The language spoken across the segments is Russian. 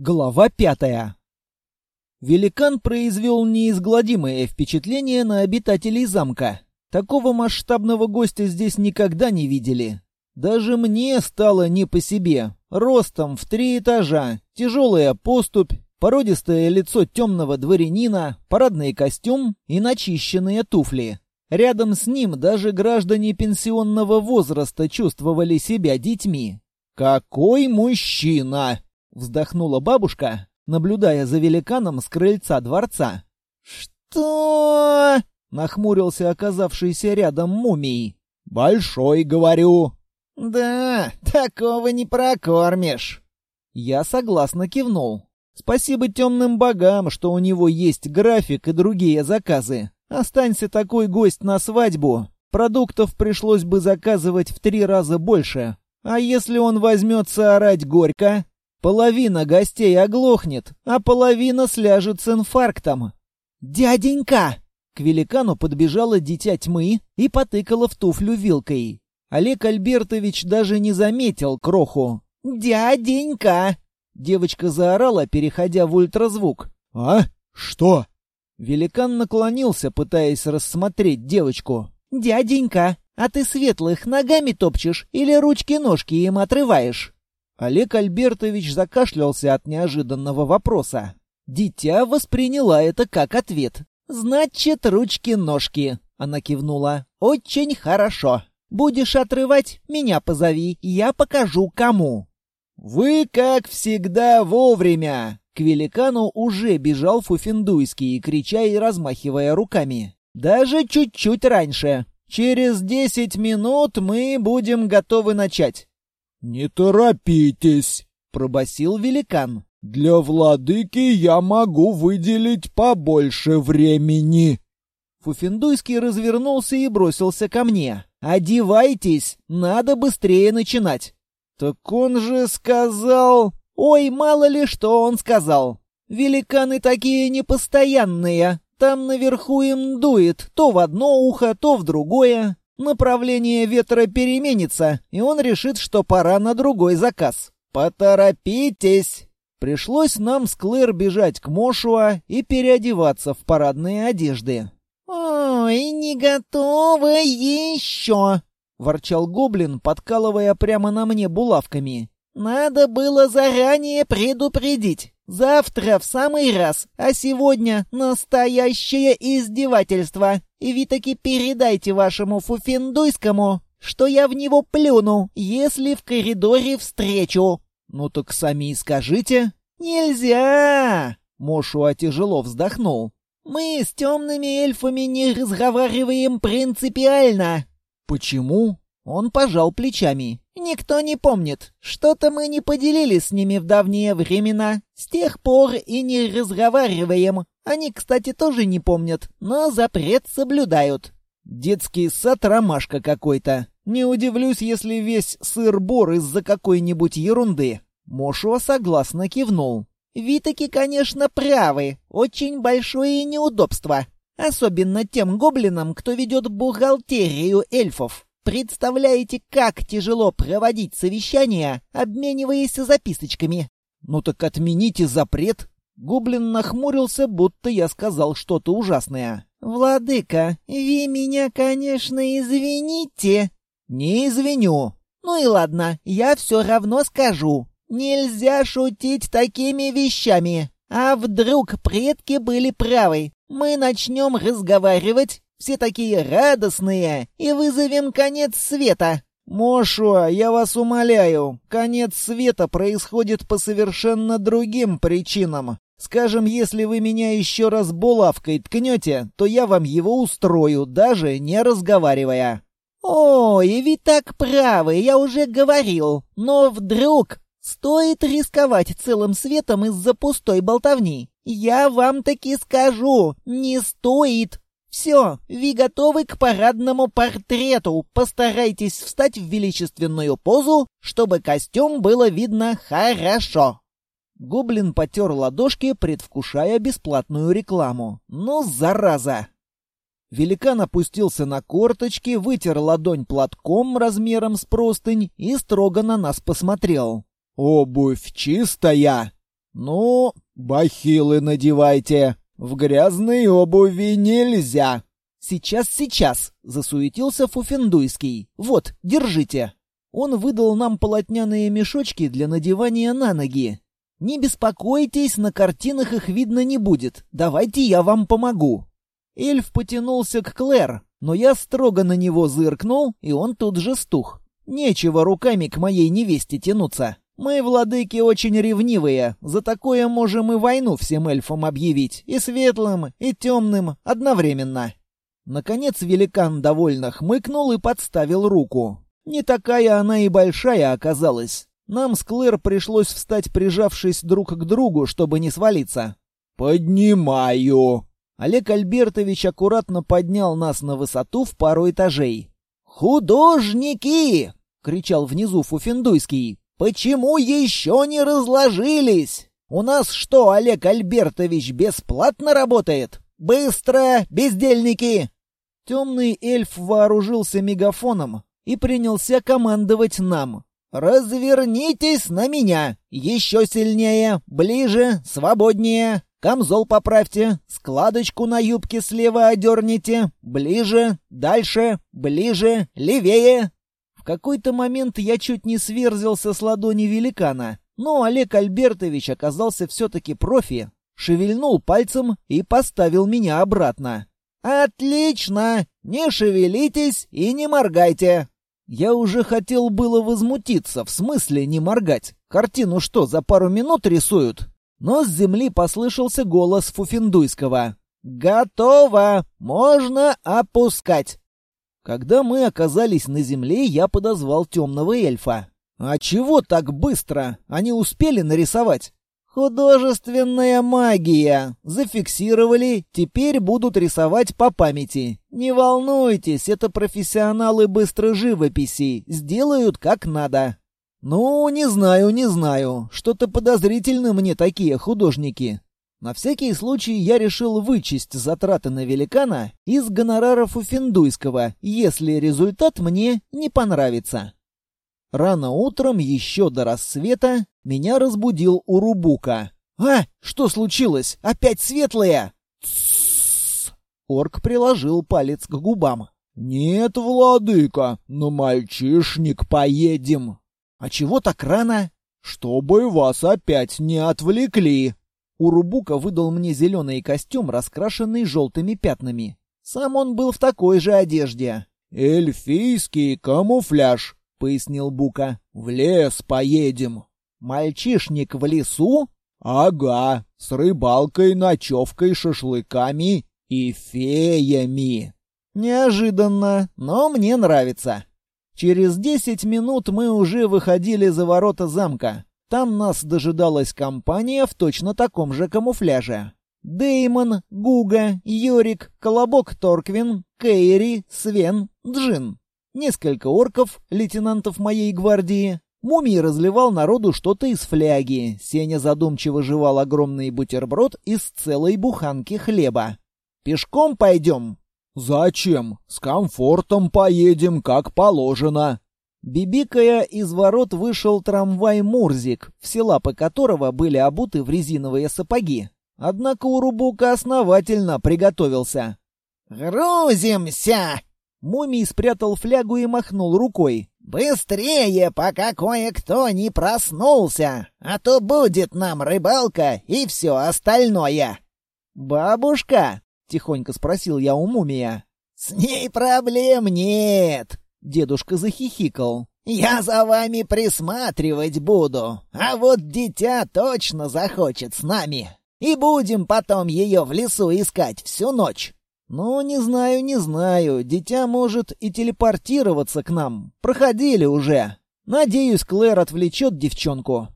Глава пятая. Великан произвел неизгладимое впечатление на обитателей замка. Такого масштабного гостя здесь никогда не видели. Даже мне стало не по себе. Ростом в три этажа, тяжелая поступь, породистое лицо темного дворянина, парадный костюм и начищенные туфли. Рядом с ним даже граждане пенсионного возраста чувствовали себя детьми. «Какой мужчина!» Вздохнула бабушка, наблюдая за великаном с крыльца дворца. «Что?» — нахмурился оказавшийся рядом мумий. «Большой, говорю». «Да, такого не прокормишь». Я согласно кивнул. Спасибо темным богам, что у него есть график и другие заказы. Останься такой гость на свадьбу, продуктов пришлось бы заказывать в три раза больше. А если он возьмется орать горько, Половина гостей оглохнет, а половина сляжет с инфарктом. «Дяденька!» К великану подбежала дитя тьмы и потыкала в туфлю вилкой. Олег Альбертович даже не заметил кроху. «Дяденька!» Девочка заорала, переходя в ультразвук. «А? Что?» Великан наклонился, пытаясь рассмотреть девочку. «Дяденька, а ты светлых ногами топчешь или ручки-ножки им отрываешь?» Олег Альбертович закашлялся от неожиданного вопроса. Дитя восприняла это как ответ. «Значит, ручки-ножки», — она кивнула. «Очень хорошо. Будешь отрывать, меня позови, я покажу кому». «Вы, как всегда, вовремя!» К великану уже бежал Фуфендуйский, крича и размахивая руками. «Даже чуть-чуть раньше. Через десять минут мы будем готовы начать. «Не торопитесь», — пробасил великан. «Для владыки я могу выделить побольше времени». Фуфендуйский развернулся и бросился ко мне. «Одевайтесь, надо быстрее начинать». «Так он же сказал...» «Ой, мало ли что он сказал. Великаны такие непостоянные. Там наверху им дует то в одно ухо, то в другое. Направление ветра переменится, и он решит, что пора на другой заказ. Поторопитесь! Пришлось нам с Клэр бежать к Мошуа и переодеваться в парадные одежды. «Ой, не готово еще!» — ворчал гоблин, подкалывая прямо на мне булавками. «Надо было заранее предупредить. Завтра в самый раз, а сегодня настоящее издевательство. И вы таки передайте вашему фуфендуйскому, что я в него плюну, если в коридоре встречу». «Ну так сами и скажите». «Нельзя!» — Мошуа тяжело вздохнул. «Мы с темными эльфами не разговариваем принципиально». «Почему?» Он пожал плечами. «Никто не помнит. Что-то мы не поделили с ними в давние времена. С тех пор и не разговариваем. Они, кстати, тоже не помнят, но запрет соблюдают». «Детский сад ромашка какой-то. Не удивлюсь, если весь сыр-бор из-за какой-нибудь ерунды». Мошуа согласно кивнул. «Витаки, конечно, правы. Очень большое неудобство. Особенно тем гоблинам, кто ведет бухгалтерию эльфов. Представляете, как тяжело проводить совещания, обмениваясь записочками? Ну так отмените запрет. Гоблин нахмурился, будто я сказал что-то ужасное. Владыка, вы меня, конечно, извините. Не извиню. Ну и ладно, я все равно скажу. Нельзя шутить такими вещами. А вдруг предки были правы? Мы начнем разговаривать, все такие радостные, и вызовем конец света». «Мошуа, я вас умоляю, конец света происходит по совершенно другим причинам. Скажем, если вы меня еще раз булавкой ткнете, то я вам его устрою, даже не разговаривая». «Ой, ведь так правы, я уже говорил. Но вдруг стоит рисковать целым светом из-за пустой болтовни? Я вам таки скажу, не стоит. «Все, вы готовы к парадному портрету. Постарайтесь встать в величественную позу, чтобы костюм было видно хорошо». Гоблин потер ладошки, предвкушая бесплатную рекламу. «Ну, зараза!» Великан опустился на корточки, вытер ладонь платком размером с простынь и строго на нас посмотрел. «Обувь чистая!» «Ну, бахилы надевайте. В грязной обуви нельзя». «Сейчас, сейчас!» — засуетился Фуфендуйский. «Вот, держите!» Он выдал нам полотняные мешочки для надевания на ноги. «Не беспокойтесь, на картинах их видно не будет. Давайте я вам помогу». Эльф потянулся к Клэр, но я строго на него зыркнул, и он тут же стух. Нечего руками к моей невесте тянуться. Мы, владыки, очень ревнивые. За такое можем и войну всем эльфам объявить. И светлым, и темным одновременно. Наконец великан довольно хмыкнул и подставил руку. Не такая она и большая оказалась. Нам с Клэр пришлось встать, прижавшись друг к другу, чтобы не свалиться. «Поднимаю!» Олег Альбертович аккуратно поднял нас на высоту в пару этажей. «Художники!» — кричал внизу Фуфендуйский. «Почему еще не разложились? У нас что, Олег Альбертович бесплатно работает? Быстро, бездельники!» Темный эльф вооружился мегафоном и принялся командовать нам. «Развернитесь на меня! Еще сильнее, ближе, свободнее! Камзол поправьте, складочку на юбке слева одерните, ближе, дальше, ближе, левее!» Какой-то момент я чуть не сверзился с ладони великана, но Олег Альбертович оказался все-таки профи, шевельнул пальцем и поставил меня обратно. «Отлично! Не шевелитесь и не моргайте!» Я уже хотел было возмутиться, в смысле не моргать. Картину что, за пару минут рисуют? Но с земли послышался голос Фуфендуйского. «Готово! Можно опускать!» Когда мы оказались на земле, я подозвал темного эльфа. «А чего так быстро? Они успели нарисовать?» «Художественная магия. Зафиксировали, теперь будут рисовать по памяти. Не волнуйтесь, это профессионалы быстрой живописи. Сделают как надо». «Ну, не знаю, не знаю. Что-то подозрительно мне такие художники. На всякий случай я решил вычесть затраты на великана из гонораров у Финдуйского, если результат мне не понравится. Рано утром, еще до рассвета, меня разбудил Урубука. «А, что случилось? Опять светлые?» «Тссс!» Орк приложил палец к губам. «Нет, владыка, на мальчишник поедем». «А чего так рано?» «Чтобы вас опять не отвлекли», Урубука выдал мне зеленый костюм, раскрашенный желтыми пятнами. Сам он был в такой же одежде. «Эльфийский камуфляж», — пояснил Бука. «В лес поедем». «Мальчишник в лесу?» «Ага, с рыбалкой, ночевкой, шашлыками и феями». «Неожиданно, но мне нравится». Через десять минут мы уже выходили за ворота замка. Там нас дожидалась компания в точно таком же камуфляже. Деймон, Гуга, Йорик, Колобок Торквин, Кейри, Свен, Джин. Несколько орков, лейтенантов моей гвардии. Мумий разливал народу что-то из фляги. Сеня задумчиво жевал огромный бутерброд из целой буханки хлеба. «Пешком пойдем?» «Зачем? С комфортом поедем, как положено», Бибикая из ворот вышел трамвай «Мурзик», все лапы которого были обуты в резиновые сапоги. Однако Урубука основательно приготовился. «Грузимся!» Мумий спрятал флягу и махнул рукой. «Быстрее, пока кое-кто не проснулся, а то будет нам рыбалка и все остальное!» «Бабушка?» — тихонько спросил я у Мумия. «С ней проблем нет!» Дедушка захихикал. «Я за вами присматривать буду, а вот дитя точно захочет с нами. И будем потом ее в лесу искать всю ночь». «Ну, не знаю, не знаю. Дитя может и телепортироваться к нам. Проходили уже. Надеюсь, Клэр отвлечет девчонку».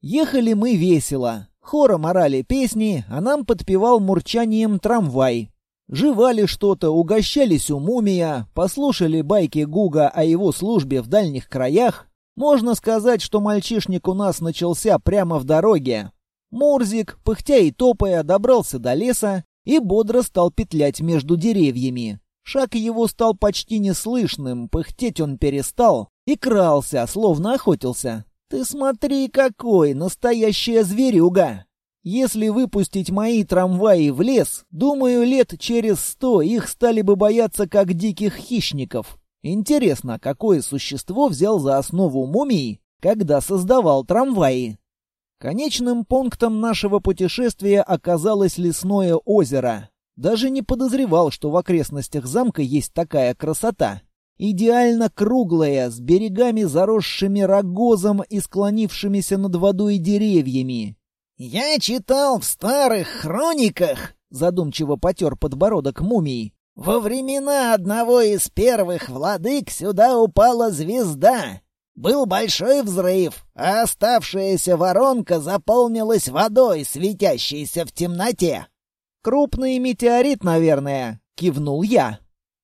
Ехали мы весело. Хором орали песни, а нам подпевал мурчанием трамвай. Жевали что-то, угощались у мумия, послушали байки Гуга о его службе в дальних краях. Можно сказать, что мальчишник у нас начался прямо в дороге. Мурзик, пыхтя и топая, добрался до леса и бодро стал петлять между деревьями. Шаг его стал почти неслышным, пыхтеть он перестал и крался, словно охотился. «Ты смотри какой, настоящая зверюга!» Если выпустить мои трамваи в лес, думаю, лет через сто их стали бы бояться как диких хищников. Интересно, какое существо взял за основу мумии, когда создавал трамваи? Конечным пунктом нашего путешествия оказалось лесное озеро. Даже не подозревал, что в окрестностях замка есть такая красота. Идеально круглая, с берегами заросшими рогозом и склонившимися над водой деревьями. «Я читал в старых хрониках», — задумчиво потер подбородок мумий, «во времена одного из первых владык сюда упала звезда. Был большой взрыв, а оставшаяся воронка заполнилась водой, светящейся в темноте». «Крупный метеорит, наверное», — кивнул я.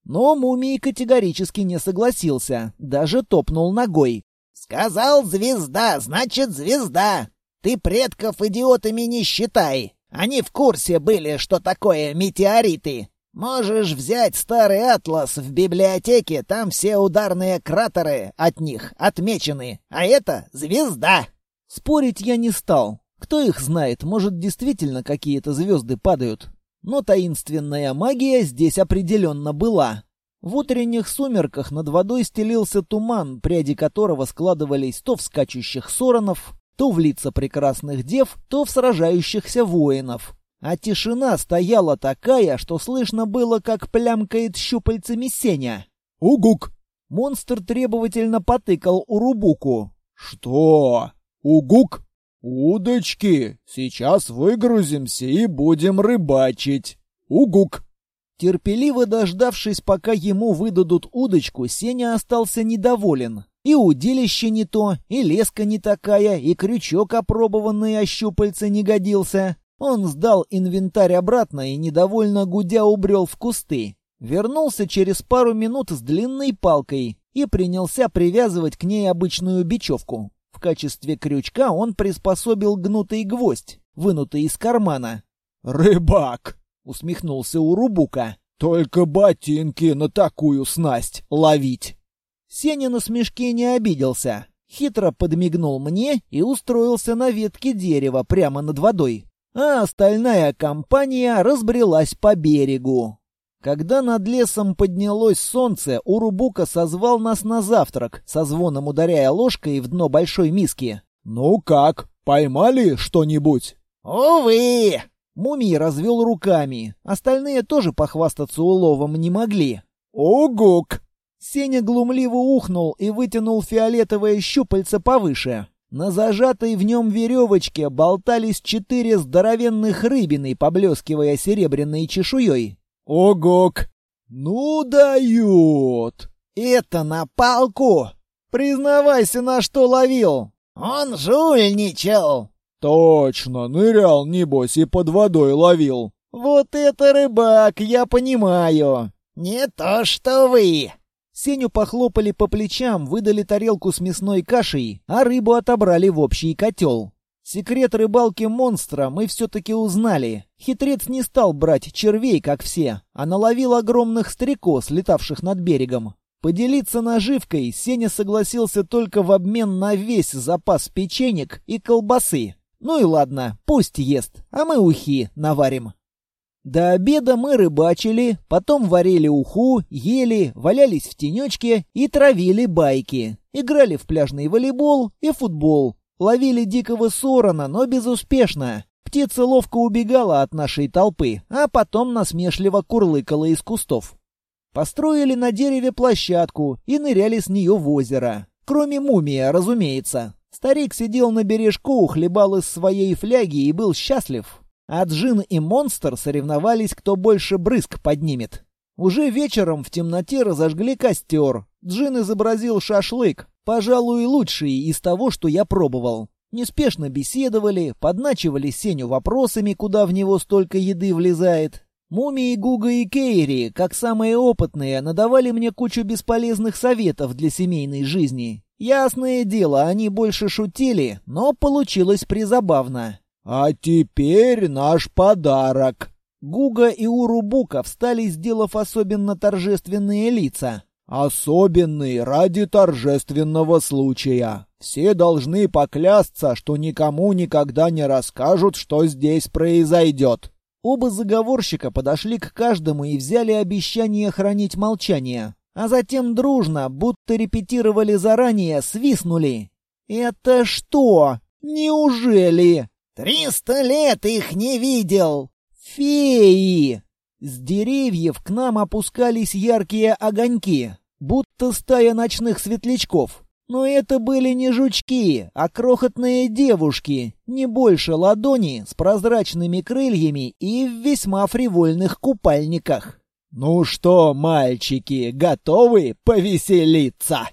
Но мумий категорически не согласился, даже топнул ногой. «Сказал звезда, значит звезда. Ты предков идиотами не считай. Они в курсе были, что такое метеориты. Можешь взять старый атлас в библиотеке, там все ударные кратеры от них отмечены, а это звезда. Спорить я не стал. Кто их знает, может, действительно какие-то звезды падают. Но таинственная магия здесь определенно была. В утренних сумерках над водой стелился туман, пряди которого складывались то в скачущих соронов, то в лица прекрасных дев, то в сражающихся воинов. А тишина стояла такая, что слышно было, как плямкает щупальцами Сеня. «Угук!» Монстр требовательно потыкал Урубуку. «Что? Угук? Удочки! Сейчас выгрузимся и будем рыбачить! Угук!» Терпеливо дождавшись, пока ему выдадут удочку, Сеня остался недоволен. И удилище не то, и леска не такая, и крючок опробованный, а щупальца не годился. Он сдал инвентарь обратно и, недовольно гудя, убрел в кусты. Вернулся через пару минут с длинной палкой и принялся привязывать к ней обычную бечевку. В качестве крючка он приспособил гнутый гвоздь, вынутый из кармана. «Рыбак!» — усмехнулся Урубука. «Только ботинки на такую снасть ловить!» Сеня на смешке не обиделся. Хитро подмигнул мне и устроился на ветке дерева прямо над водой. А остальная компания разбрелась по берегу. Когда над лесом поднялось солнце, Урубука созвал нас на завтрак, со звоном ударяя ложкой в дно большой миски. «Ну как, поймали что-нибудь?» «Увы!» Мумий развел руками. Остальные тоже похвастаться уловом не могли. «Огук!» Сеня глумливо ухнул и вытянул фиолетовое щупальце повыше. На зажатой в нем веревочке болтались четыре здоровенных рыбины, поблескивая серебряной чешуей. «Огок! Ну дают!» «Это на палку!» «Признавайся, на что ловил!» «Он жульничал!» «Точно, нырял, небось, и под водой ловил!» «Вот это рыбак, я понимаю!» «Не то что вы!» Сеню похлопали по плечам, выдали тарелку с мясной кашей, а рыбу отобрали в общий котел. Секрет рыбалки монстра мы все-таки узнали. Хитрец не стал брать червей, как все, а наловил огромных стрекоз, летавших над берегом. Поделиться наживкой Сеня согласился только в обмен на весь запас печенек и колбасы. Ну и ладно, пусть ест, а мы ухи наварим. До обеда мы рыбачили, потом варили уху, ели, валялись в тенечке и травили байки. Играли в пляжный волейбол и футбол. Ловили дикого сорона, но безуспешно. Птица ловко убегала от нашей толпы, а потом насмешливо курлыкала из кустов. Построили на дереве площадку и ныряли с нее в озеро. Кроме мумия, разумеется. Старик сидел на бережку, хлебал из своей фляги и был счастлив. А Джин и Монстр соревновались, кто больше брызг поднимет. Уже вечером в темноте разожгли костер. Джин изобразил шашлык, пожалуй, лучший из того, что я пробовал. Неспешно беседовали, подначивали Сеню вопросами, куда в него столько еды влезает. Мумии, Гуга и Кейри, как самые опытные, надавали мне кучу бесполезных советов для семейной жизни. Ясное дело, они больше шутили, но получилось призабавно. «А теперь наш подарок!» Гуга и Урубука встали, сделав особенно торжественные лица. «Особенный ради торжественного случая!» Все должны поклясться, что никому никогда не расскажут, что здесь произойдет». Оба заговорщика подошли к каждому и взяли обещание хранить молчание, а затем дружно, будто репетировали заранее, свистнули. «Это что? Неужели?» «Триста лет их не видел!» «Феи!» С деревьев к нам опускались яркие огоньки, будто стая ночных светлячков. Но это были не жучки, а крохотные девушки, не больше ладони, с прозрачными крыльями и в весьма фривольных купальниках. «Ну что, мальчики, готовы повеселиться?»